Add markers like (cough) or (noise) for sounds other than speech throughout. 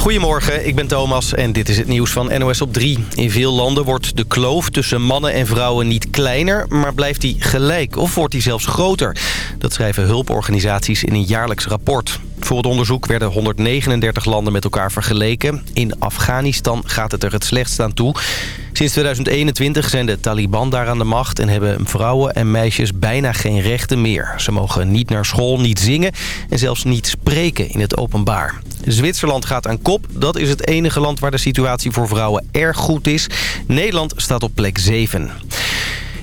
Goedemorgen, ik ben Thomas en dit is het nieuws van NOS op 3. In veel landen wordt de kloof tussen mannen en vrouwen niet kleiner... maar blijft die gelijk of wordt die zelfs groter. Dat schrijven hulporganisaties in een jaarlijks rapport. Voor het onderzoek werden 139 landen met elkaar vergeleken. In Afghanistan gaat het er het slechtst aan toe. Sinds 2021 zijn de Taliban daar aan de macht... en hebben vrouwen en meisjes bijna geen rechten meer. Ze mogen niet naar school, niet zingen en zelfs niet spreken in het openbaar. Zwitserland gaat aan kop. Dat is het enige land waar de situatie voor vrouwen erg goed is. Nederland staat op plek 7.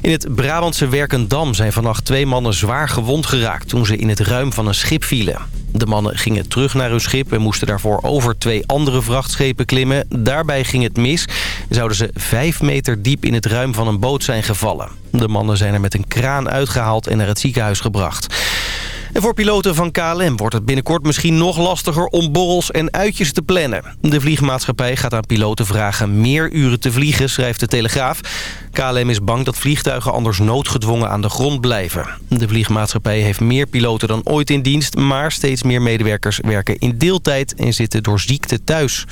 In het Brabantse Werkendam zijn vannacht twee mannen zwaar gewond geraakt... toen ze in het ruim van een schip vielen. De mannen gingen terug naar hun schip en moesten daarvoor over twee andere vrachtschepen klimmen. Daarbij ging het mis. Zouden ze vijf meter diep in het ruim van een boot zijn gevallen. De mannen zijn er met een kraan uitgehaald en naar het ziekenhuis gebracht. En voor piloten van KLM wordt het binnenkort misschien nog lastiger om borrels en uitjes te plannen. De vliegmaatschappij gaat aan piloten vragen meer uren te vliegen, schrijft de Telegraaf. KLM is bang dat vliegtuigen anders noodgedwongen aan de grond blijven. De vliegmaatschappij heeft meer piloten dan ooit in dienst... maar steeds meer medewerkers werken in deeltijd en zitten door ziekte thuis.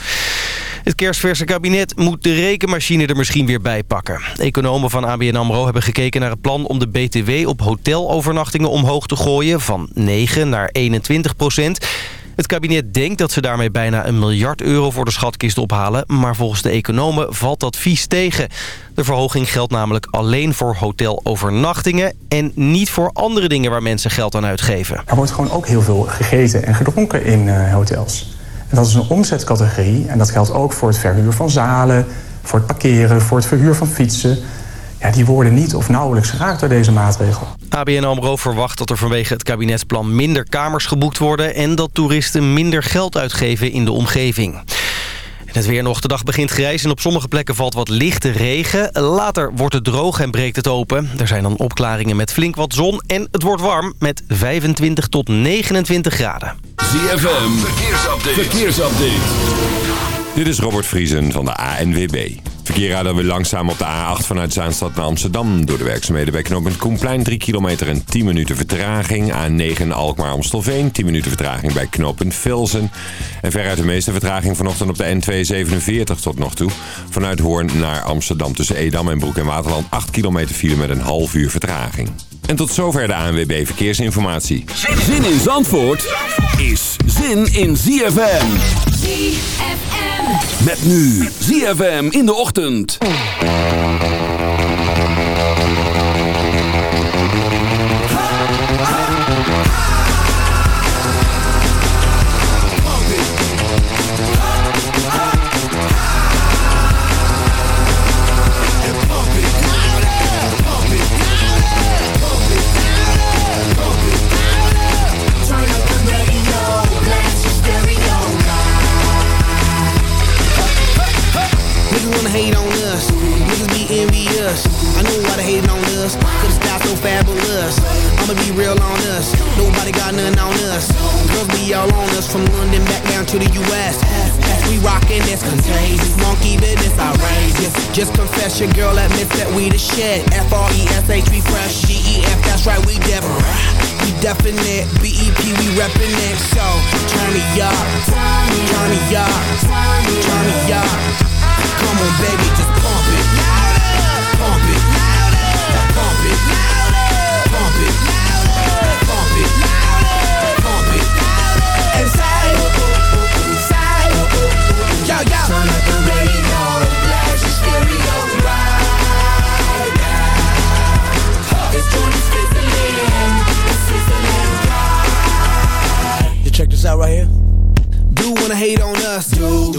Het kerstverse kabinet moet de rekenmachine er misschien weer bij pakken. Economen van ABN AMRO hebben gekeken naar het plan om de BTW op hotelovernachtingen omhoog te gooien... van 9 naar 21 procent. Het kabinet denkt dat ze daarmee bijna een miljard euro voor de schatkist ophalen... maar volgens de economen valt dat vies tegen. De verhoging geldt namelijk alleen voor hotelovernachtingen... en niet voor andere dingen waar mensen geld aan uitgeven. Er wordt gewoon ook heel veel gegeten en gedronken in uh, hotels. En dat is een omzetcategorie en dat geldt ook voor het verhuur van zalen... voor het parkeren, voor het verhuur van fietsen... Ja, die worden niet of nauwelijks geraakt door deze maatregel. ABN AMRO verwacht dat er vanwege het kabinetsplan minder kamers geboekt worden... en dat toeristen minder geld uitgeven in de omgeving. Het weer nog. De dag begint grijs en op sommige plekken valt wat lichte regen. Later wordt het droog en breekt het open. Er zijn dan opklaringen met flink wat zon en het wordt warm met 25 tot 29 graden. ZFM, verkeersupdate. verkeersupdate. Dit is Robert Vriesen van de ANWB. Verkeer rijdt weer langzaam op de A8 vanuit Zaanstad naar Amsterdam. Door de werkzaamheden bij knooppunt Koenplein 3 kilometer en 10 minuten vertraging. A9 Alkmaar-Amstelveen 10 minuten vertraging bij knooppunt Velsen. En veruit de meeste vertraging vanochtend op de N247 tot nog toe. Vanuit Hoorn naar Amsterdam tussen Edam en Broek en Waterland 8 kilometer file met een half uur vertraging. En tot zover de ANWB Verkeersinformatie. Zin in Zandvoort is zin in ZFM. ZFM. Met nu ZFM in de ochtend. Why they hating on us. The style so fabulous. I'ma be real on us. Nobody got nothing on us. Girls be all on us from London back down to the US. We rockin' this contagious. Monkey business outrageous. Just confess your girl admits that we the shit. F-R-E-S-H, we fresh. G-E-F, that's right, we different. We definite. B-E-P, we reppin' it. So, turn me up. Turn me up. Turn me up. Come on, baby, right here. Do wanna hate on us,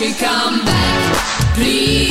you come back, please?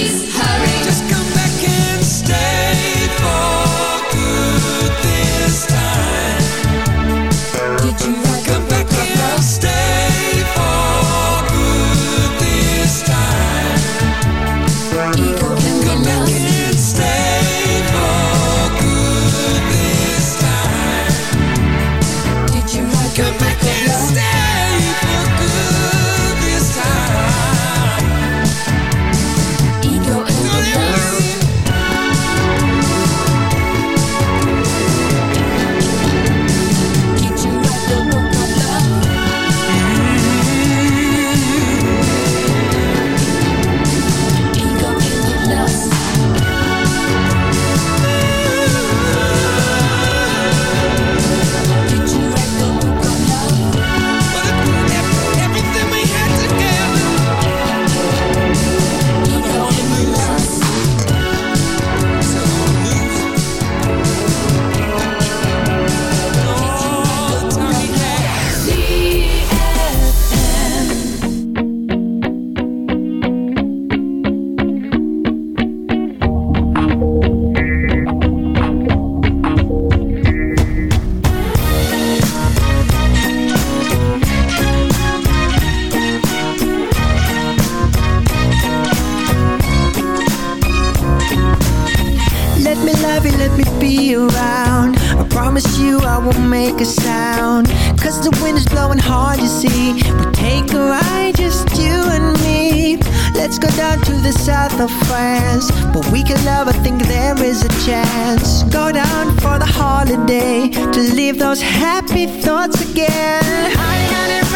way to live those happy thoughts again. I got it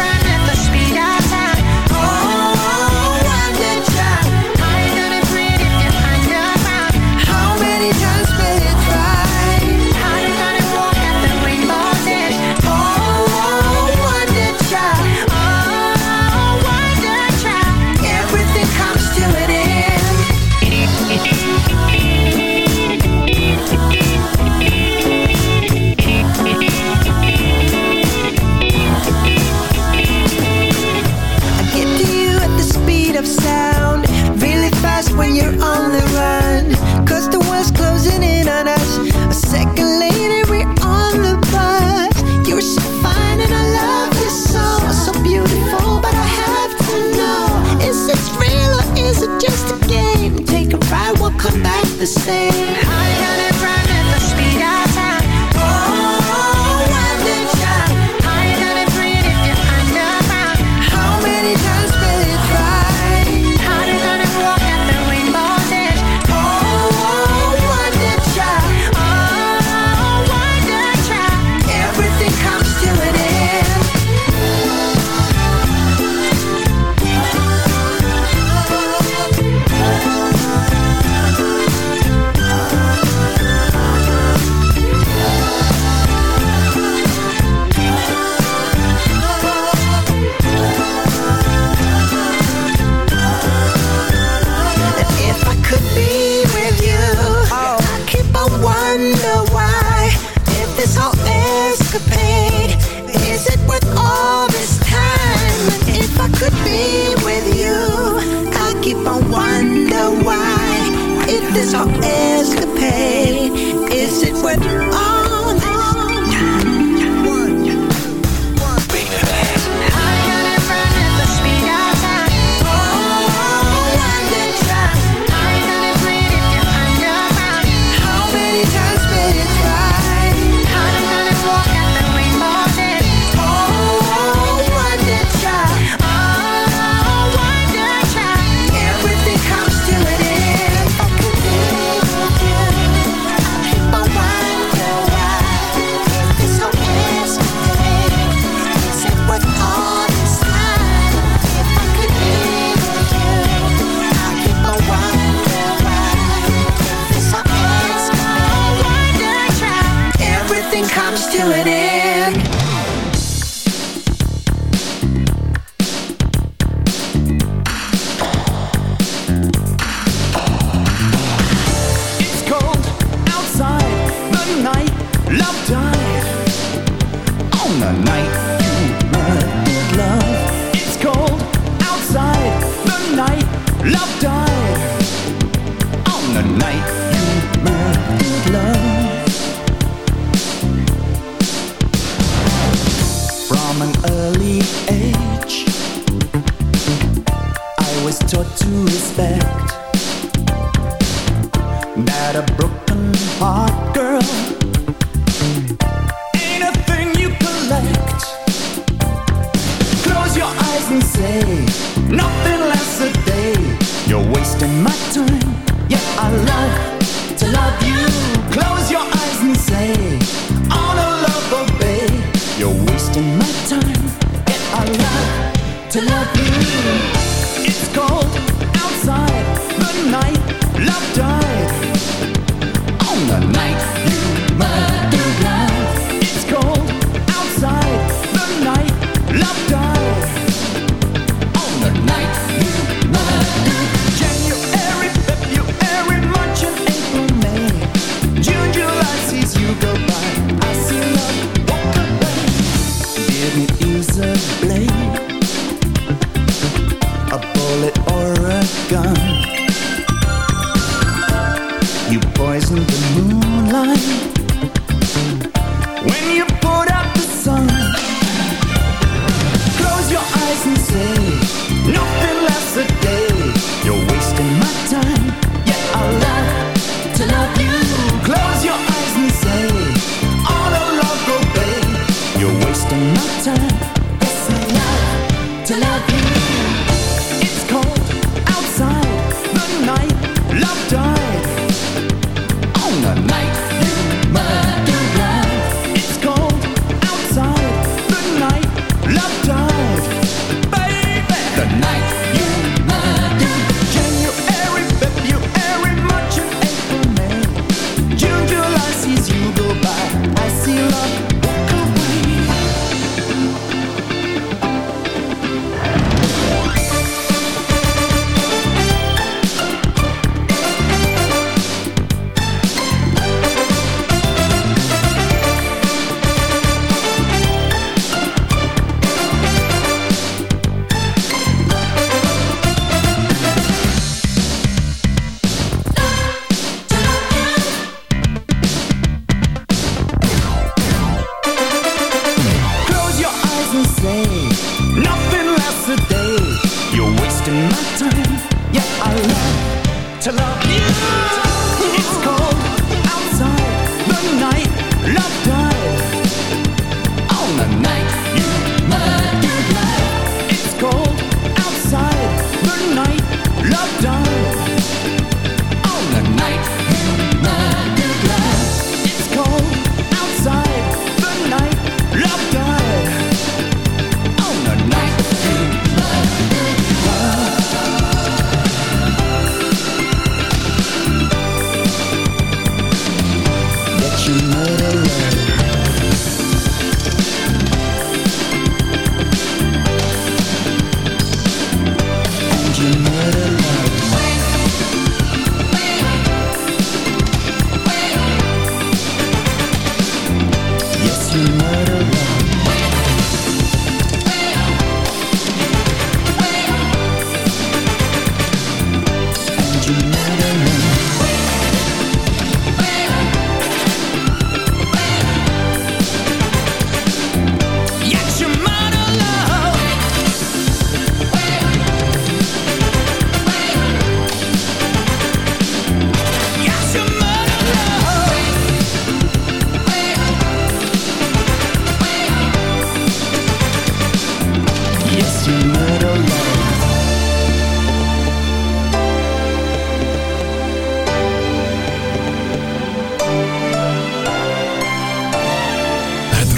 this whole escapade? Is it worth in my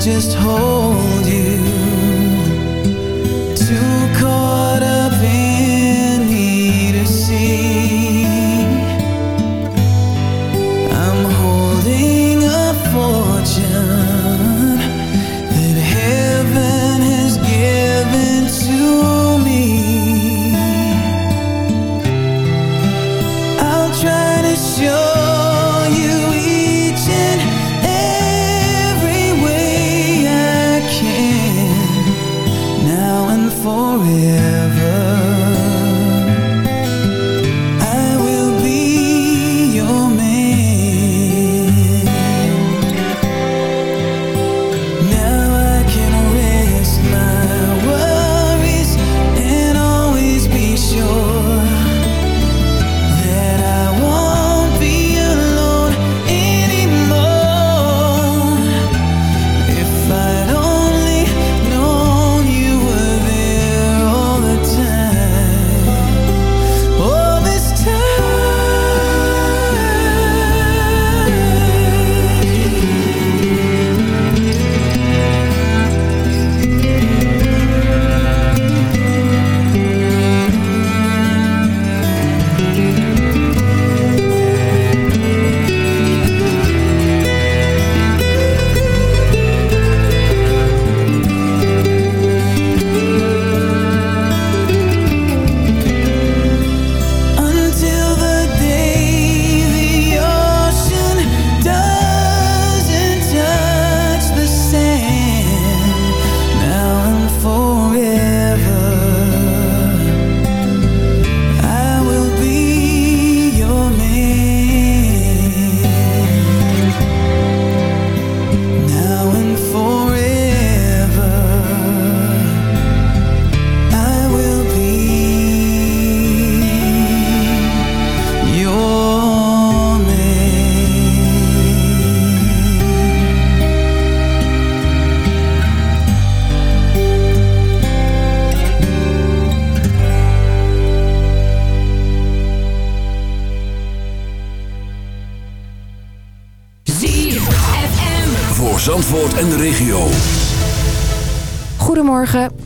Just hold you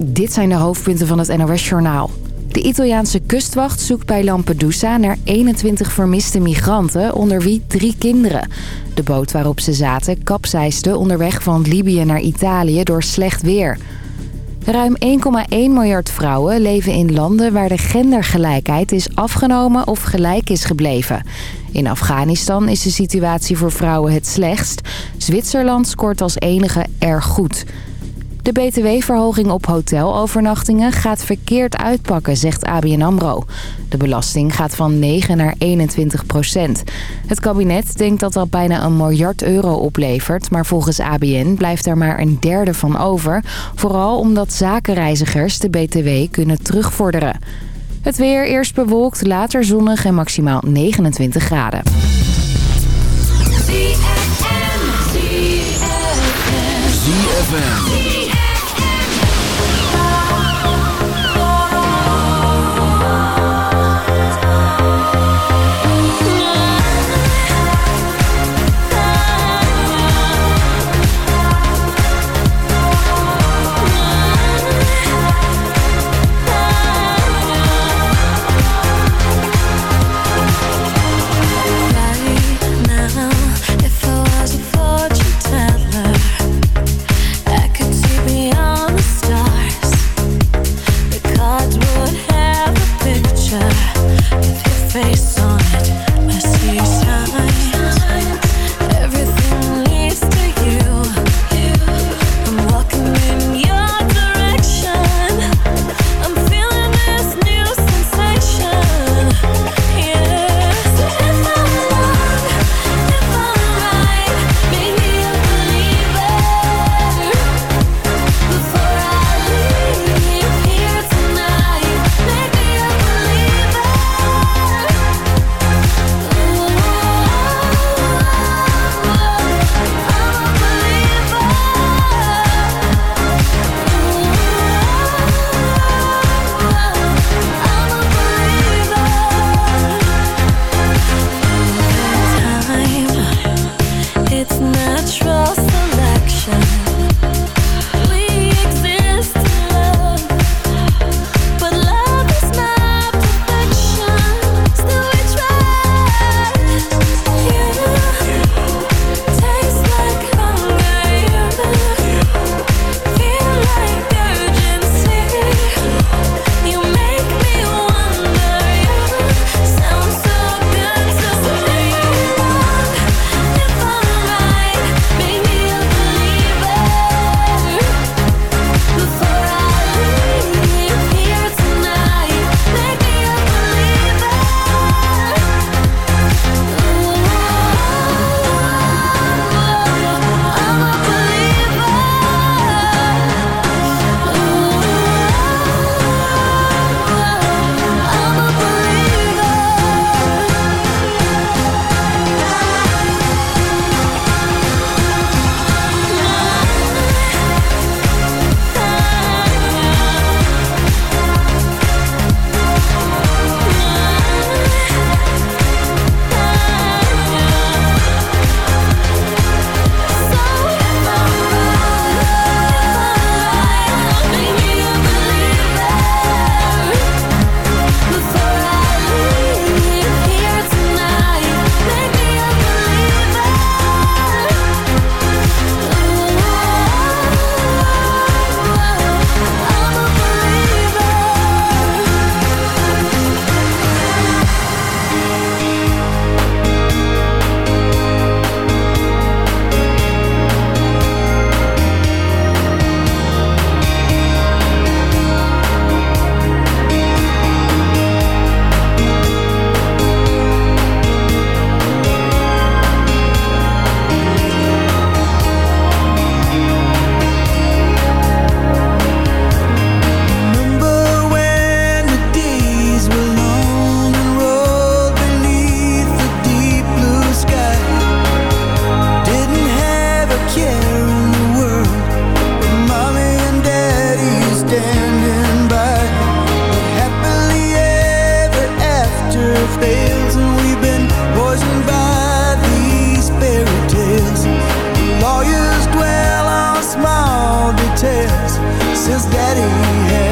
dit zijn de hoofdpunten van het NOS-journaal. De Italiaanse kustwacht zoekt bij Lampedusa naar 21 vermiste migranten, onder wie drie kinderen. De boot waarop ze zaten kapseisde onderweg van Libië naar Italië door slecht weer. Ruim 1,1 miljard vrouwen leven in landen waar de gendergelijkheid is afgenomen of gelijk is gebleven. In Afghanistan is de situatie voor vrouwen het slechtst. Zwitserland scoort als enige erg goed. De btw-verhoging op hotelovernachtingen gaat verkeerd uitpakken, zegt ABN AMRO. De belasting gaat van 9 naar 21 procent. Het kabinet denkt dat dat bijna een miljard euro oplevert... maar volgens ABN blijft er maar een derde van over. Vooral omdat zakenreizigers de btw kunnen terugvorderen. Het weer eerst bewolkt, later zonnig en maximaal 29 graden. ZFM. since daddy had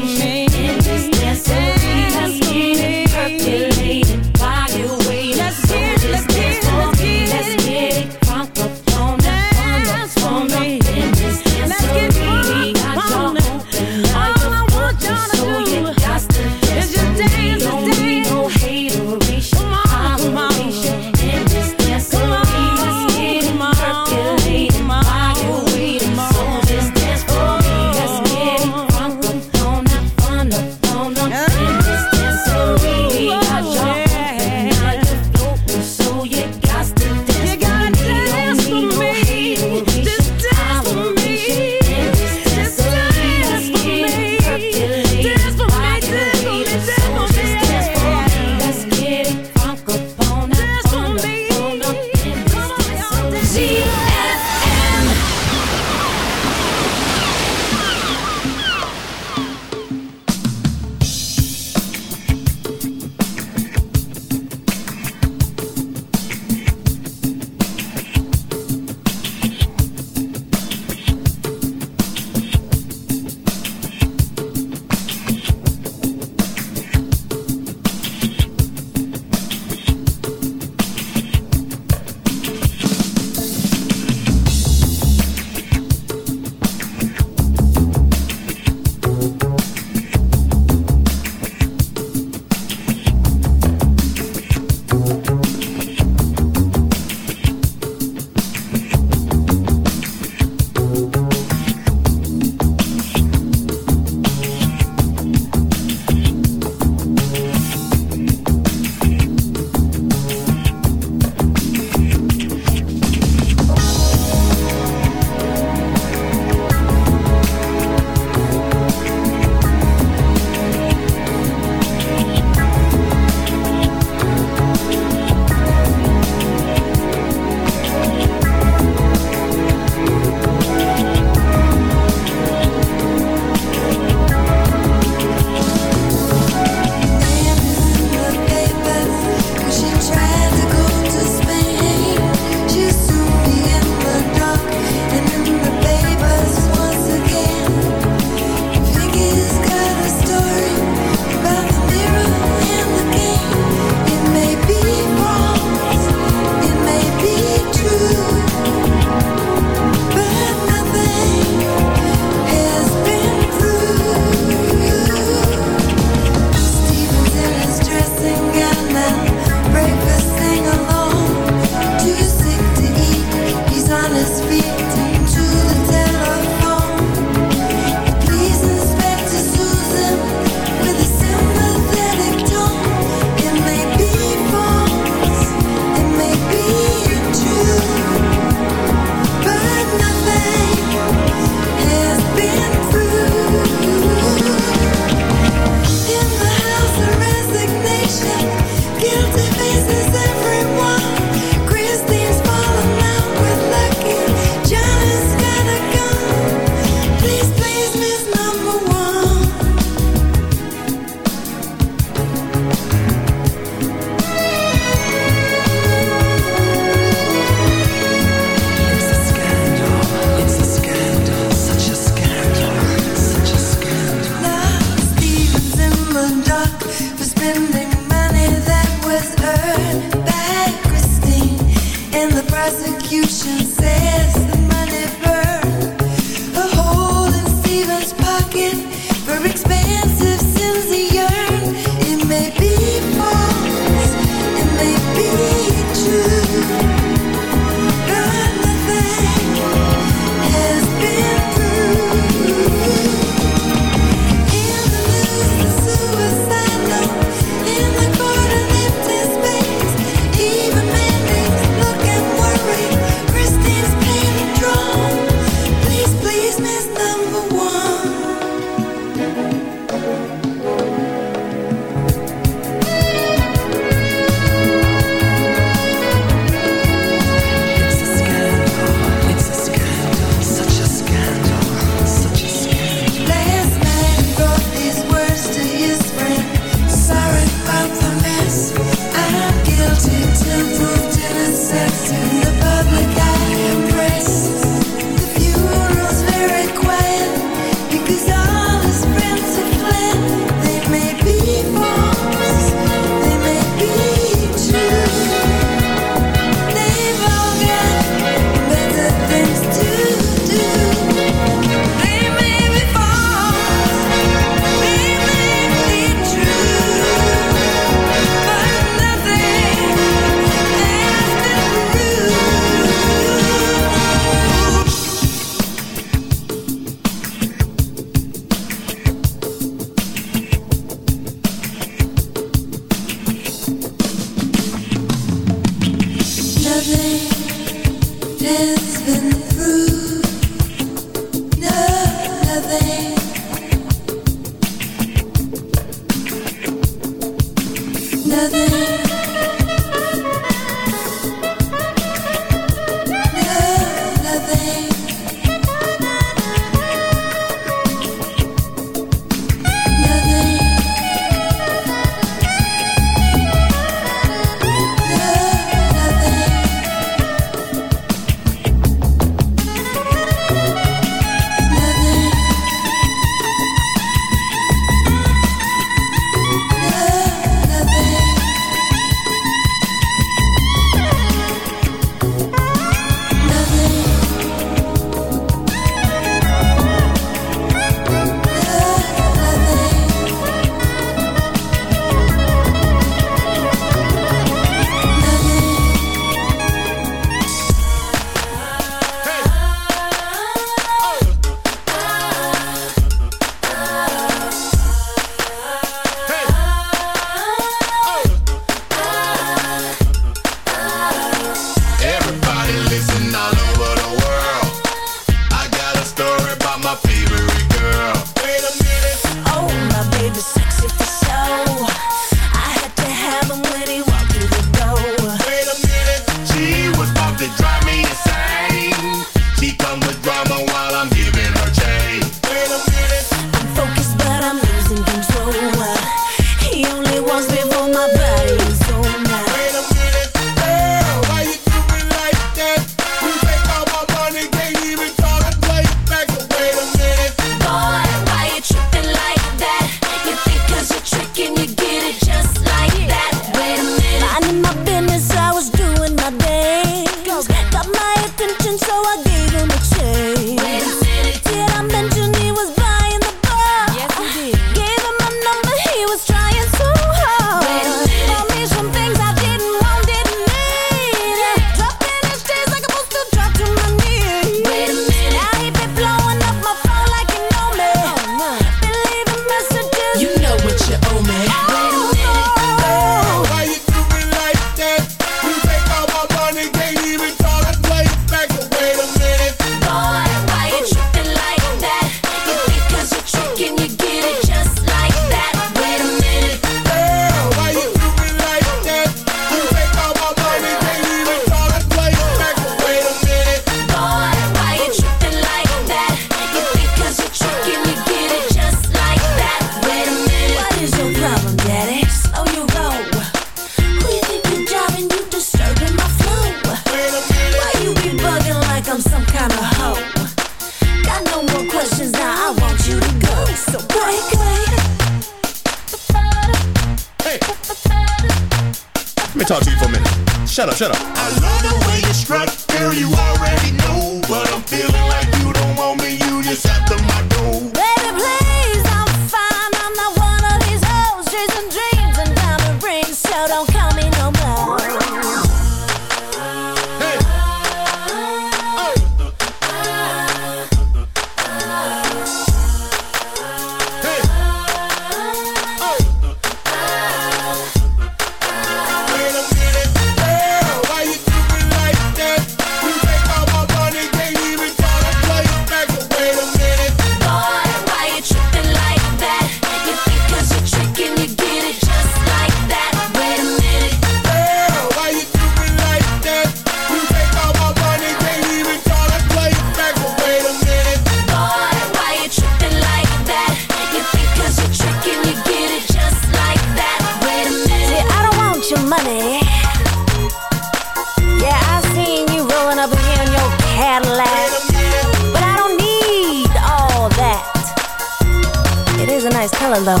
mellow.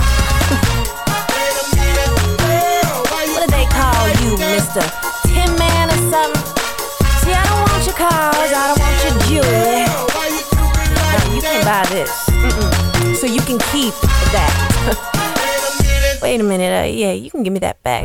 what do they call you, Mr. Tin Man or something? See, I don't want your cars, I don't want your jewelry. No, you can buy this. Mm -mm. So you can keep that. (laughs) Wait a minute, uh, yeah, you can give me that back.